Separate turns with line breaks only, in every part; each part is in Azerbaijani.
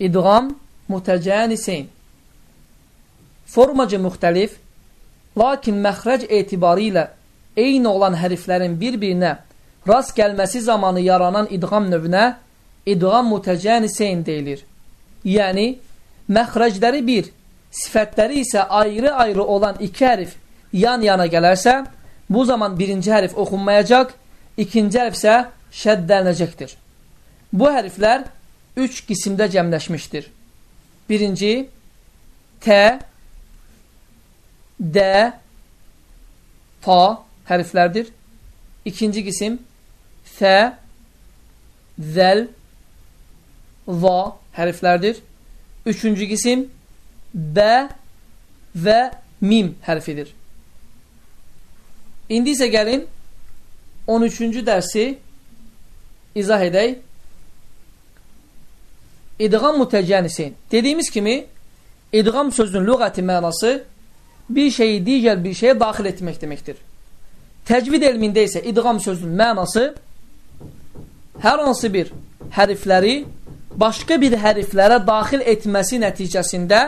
İdğam mutəcəniseyn. Formacı müxtəlif, lakin məxrəc etibarı ilə eyni olan hərflərin bir-birinə rast gəlməsi zamanı yaranan idğam növünə idğam mutəcəniseyn deyilir. Yəni, məxrəcləri bir, sifətləri isə ayrı-ayrı olan iki hərf yan-yana gələrsə, bu zaman birinci hərf oxunmayacaq, ikinci hərf isə şəddələnəcəkdir. Bu hərflər üç qisimdə cəmləşmişdir. Birinci, T, D, Ta hərflərdir. İkinci qisim, F, Zəl, Va hərflərdir. Üçüncü qisim, B və Mim hərfidir. İndi isə gəlin 13-cü dərsi izah edək. İdğam mütəcənisin. Dediyimiz kimi, idğam sözünün lüğəti mənası bir şeyi digər bir şeyə daxil etmək deməkdir. Təcvid elmində isə idğam sözünün mənası hər hansı bir hərfləri başqa bir hərflərə daxil etməsi nəticəsində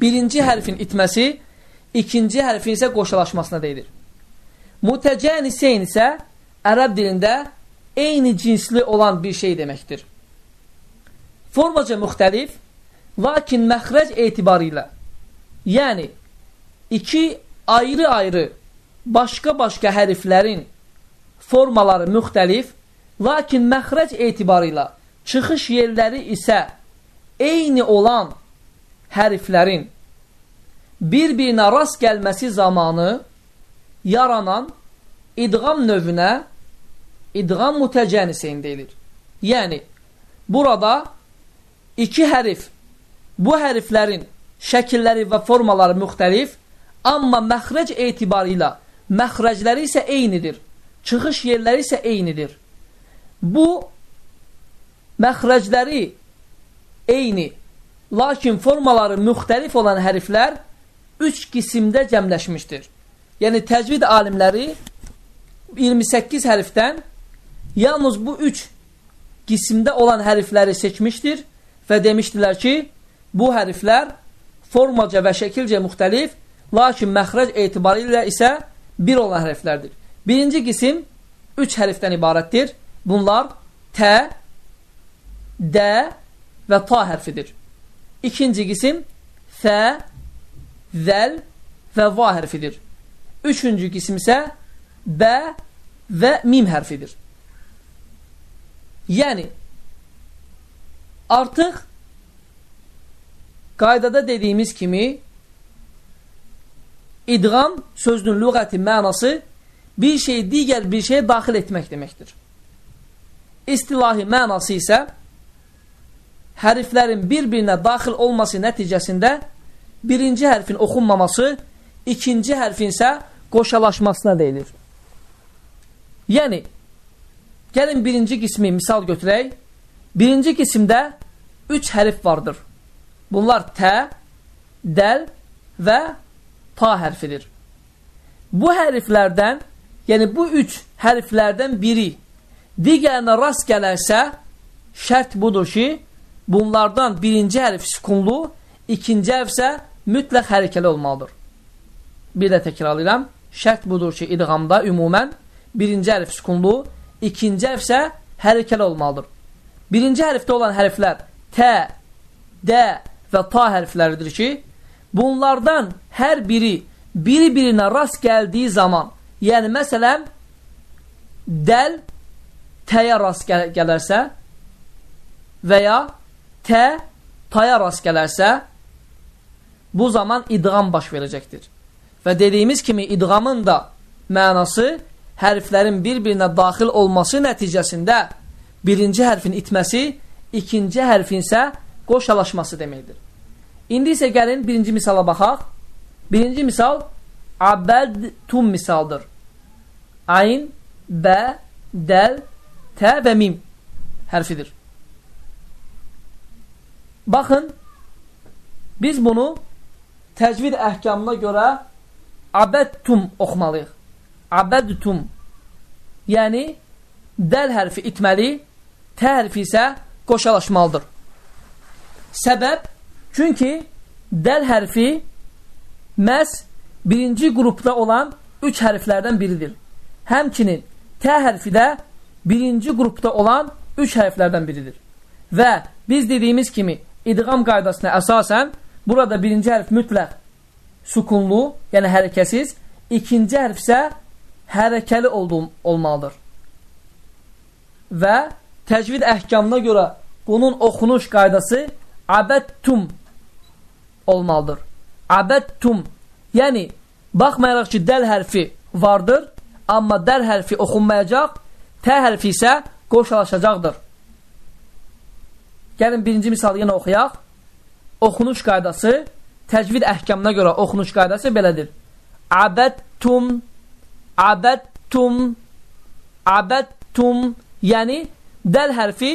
birinci hərfin itməsi, ikinci hərfin isə qoşulaşmasına deyilir. Mutəcəniseyn isə ərəb dilində eyni cinsli olan bir şey deməkdir. Formaca müxtəlif, lakin məxrəc etibarı ilə, yəni iki ayrı-ayrı başqa-başqa hərflərin formaları müxtəlif, lakin məxrəc etibarı ilə çıxış yerləri isə eyni olan hərflərin bir-birinə rast gəlməsi zamanı yaranan idğam növünə idğam mütəcənisin deyilir. Yəni, burada iki hərif, bu hərflərin şəkilləri və formaları müxtəlif, amma məxrəc etibarı ilə məxrəcləri isə eynidir. Çıxış yerləri isə eynidir. Bu, məxrəcləri eyni, lakin formaları müxtəlif olan hərflər üç qisimdə cəmləşmişdir. Yəni, təcvid alimləri 28 hərfdən yalnız bu üç qisimdə olan hərfləri seçmişdir və demişdilər ki, bu hərflər formaca və şəkilcə müxtəlif, lakin məxrəc etibarı ilə isə bir olan hərflərdir. Birinci qisim üç hərfdən ibarətdir. Bunlar T, D və Ta hərfidir. İkinci qisim F, Zəl və Va hərfidir. Üçüncü qisim isə B və mim hərfidir. Yəni, artıq qaydada dediyimiz kimi idğam sözünün lüğəti mənası bir şey digər bir şeyə daxil etmək deməkdir. İstilahi mənası isə hərflərin bir-birinə daxil olması nəticəsində birinci hərfin oxunmaması, ikinci hərfin isə qoşalaşmasına deyilir. Yəni, gəlin birinci qismi misal götürək. Birinci qismdə üç hərf vardır. Bunlar tə, dəl və ta hərfidir. Bu hərflərdən, yəni bu üç hərflərdən biri digərinə rast gələrsə, şərt budur ki, bunlardan birinci hərf sükunlu, ikinci hərf isə mütləq hərəkəli olmalıdır. Bir də təkrarlayıram şərt budur ki, idğamda ümumən birinci hərf sükunlu, ikinci hərf isə hərəkəli olmalıdır. Birinci hərfdə olan hərflər T, D və Ta hərfləridir ki, bunlardan hər biri biri-birinə rast gəldiyi zaman, yəni məsələn, dəl T-yə rast gəl gələrsə və ya T T-yə rast gələrsə, bu zaman idğam baş verəcəkdir. Və dediyimiz kimi idğamın da mənası hərflərin bir-birinə daxil olması nəticəsində birinci hərfin itməsi, ikinci hərfin isə qoşalaşması deməkdir. İndi isə gəlin birinci misala baxaq. Birinci misal Abəd-tum misaldır. Ayn, bə, dəl, tə və mim hərfidir. Baxın, biz bunu təcvid əhkamına görə abədtum oxumalıyıq. Abədtum. Yəni, dəl hərfi itməli, tə hərfi isə qoşalaşmalıdır. Səbəb, çünki dəl hərfi məhz birinci qrupda olan üç hərflərdən biridir. Həmçinin T hərfi də birinci qrupda olan üç hərflərdən biridir. Və biz dediyimiz kimi idğam qaydasına əsasən burada birinci hərf mütləq sukunlu, yəni hərəkəsiz, ikinci hərf isə hərəkəli olduğum, olmalıdır. Və təcvid əhkamına görə bunun oxunuş qaydası abəttum olmalıdır. Abəttum, yəni baxmayaraq ki, dəl hərfi vardır, amma dəl hərfi oxunmayacaq, tə hərfi isə qoşalaşacaqdır. Gəlin birinci misalı yenə oxuyaq. Oxunuş qaydası, təcvid əhkamına görə oxunuş qaydası belədir. Abəttum, abəttum, abəttum, yəni dəl hərfi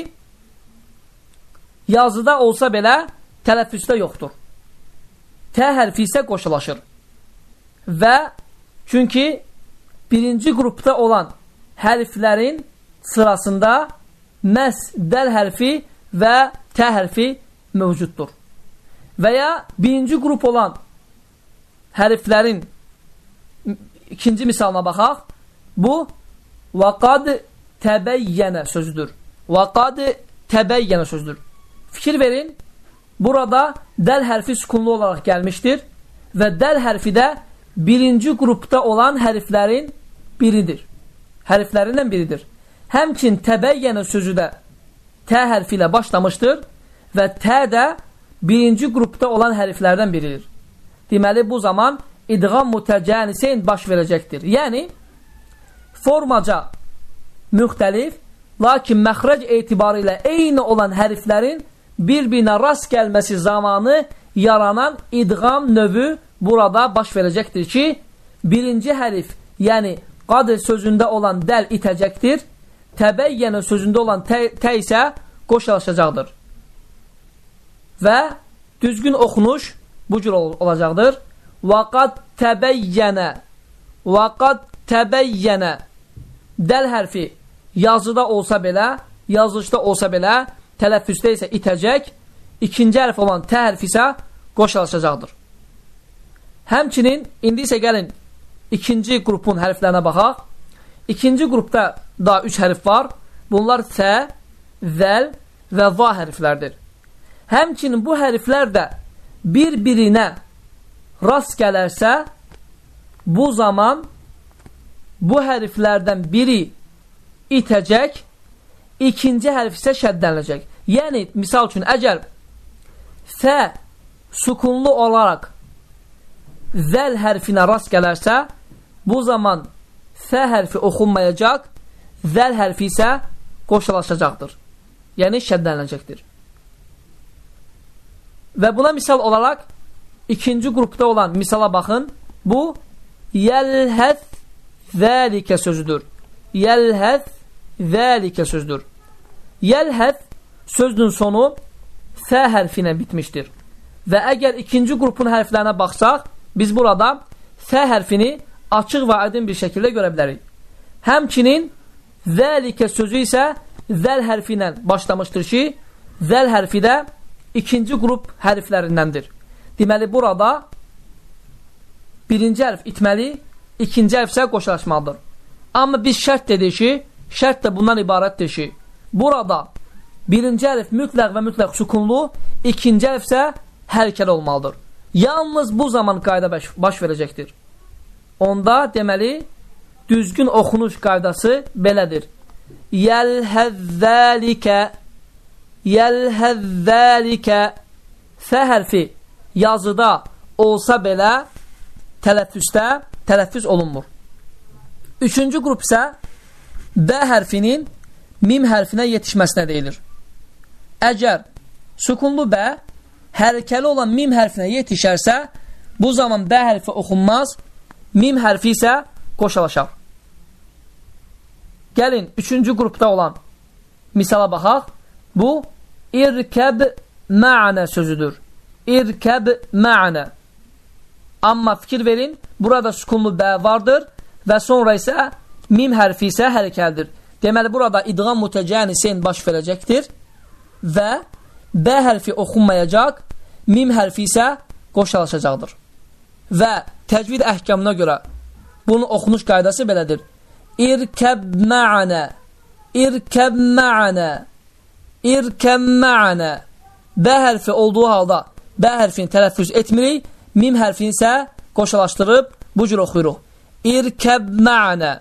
yazıda olsa belə tələffüzdə yoxdur. T hərfi isə qoşulaşır. Və çünki birinci qrupda olan hərflərin sırasında məhz dəl hərfi və T hərfi mövcuddur. Və ya birinci qrup olan hərflərin ikinci misalına baxaq. Bu, vaqad təbəyyənə sözüdür. Vaqad təbəyyənə sözüdür. Fikir verin, burada dəl hərfi sükunlu olaraq gəlmişdir və dəl hərfi də birinci qrupda olan hərflərin biridir. Hərflərindən biridir. Həmçin təbəyyənə sözü də T hərfi ilə başlamışdır və T də birinci qrupda olan hərflərdən biridir. Deməli, bu zaman idğam mütəcənisin baş verəcəkdir. Yəni, formaca müxtəlif, lakin məxrəc etibarı ilə eyni olan hərflərin bir-birinə rast gəlməsi zamanı yaranan idğam növü burada baş verəcəkdir ki, birinci hərif, yəni qad sözündə olan dəl itəcəkdir, təbəyyənə sözündə olan tə, tə isə qoşulaşacaqdır. Və düzgün oxunuş bu cür ol olacaqdır. Vaqad təbəyyənə Vaqad təbəyyənə Dəl hərfi yazıda olsa belə, yazışda olsa belə, tələffüzdə isə itəcək, ikinci hərf olan tə hərfi isə qoşulaşacaqdır. Həmçinin, indi isə gəlin ikinci qrupun hərflərinə baxaq. İkinci qrupda da üç hərf var. Bunlar sə, zəl və va hərflərdir. Həmçinin bu hərflər də bir-birinə rast gələrsə, bu zaman bu hərflərdən biri itəcək, ikinci hərf isə şəddənləcək. Yəni, misal üçün, əgər fə sukunlu olaraq zəl hərfinə rast gələrsə, bu zaman fə hərfi oxunmayacaq, zəl hərfi isə qoşulaşacaqdır. Yəni, şəddənləcəkdir. Və buna misal olaraq ikinci qrupda olan misala baxın. Bu yəlhəz zəlikə sözüdür. Yəlhəz zəlikə sözdür. Yəlhəz sözünün sonu fə hərfi ilə bitmişdir. Və əgər ikinci qrupun hərflərinə baxsaq, biz burada fə hərfini açıq və aydın bir şəkildə görə bilərik. Həmçinin zəlikə sözü isə zəl hərfi ilə başlamışdır ki, zəl hərfi də ikinci qrup hərflərindəndir. Deməli, burada birinci hərf itməli, ikinci hərf isə qoşulaşmalıdır. Amma biz şərt dedik ki, şərt də bundan ibarətdir ki, burada birinci hərf mütləq və mütləq sükunlu, ikinci hərf isə hərəkəli olmalıdır. Yalnız bu zaman qayda baş, baş verəcəkdir. Onda deməli, düzgün oxunuş qaydası belədir. Yəlhəzzəlikə yəlhəzzəlikə fə hərfi yazıda olsa belə tələffüzdə tələffüz olunmur. Üçüncü qrup isə B hərfinin mim hərfinə yetişməsinə deyilir. Əgər sukunlu B hərəkəli olan mim hərfinə yetişərsə, bu zaman B hərfi oxunmaz, mim hərfi isə qoşalaşar. Gəlin, üçüncü qrupda olan misala baxaq. Bu, İrkəb mə'nə sözüdür. İrkəb mə'nə. Amma fikir verin, burada sükunlu bə vardır və sonra isə mim hərfi isə hərəkəldir. Deməli, burada idğam mütəcənisin baş verəcəkdir və B hərfi oxunmayacaq, mim hərfi isə qoşalaşacaqdır. Və təcvid əhkamına görə bunun oxunuş qaydası belədir. İrkəb mə'ənə, irkəb mə'ənə, irkəb mə'ənə. B hərfi olduğu halda B hərfini tələffüz etmirik, mim hərfini isə qoşalaşdırıb bu cür oxuyuruq. İrkəb mə'ənə.